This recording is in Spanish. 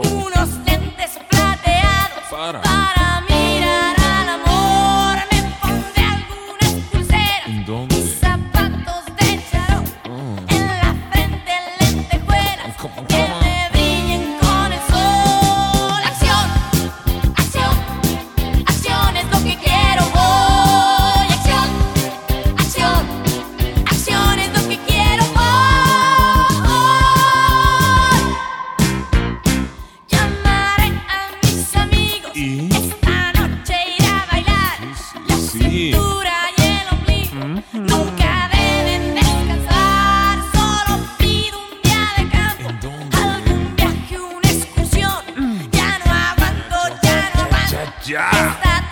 Unos lentes plateados para, mirar al amor. Me pondré algunas pulseras. Y zapatos. ¿Y? esta noche ir a bailar. La cintura y el ombligo nunca deben descansar. Solo pido un día de campo, algún viaje, una excursión. Ya no aguanto, ya no aguanto. Ya, ya.